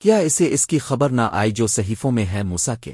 کیا اسے اس کی خبر نہ آئی جو صحیفوں میں ہے موسا کے؟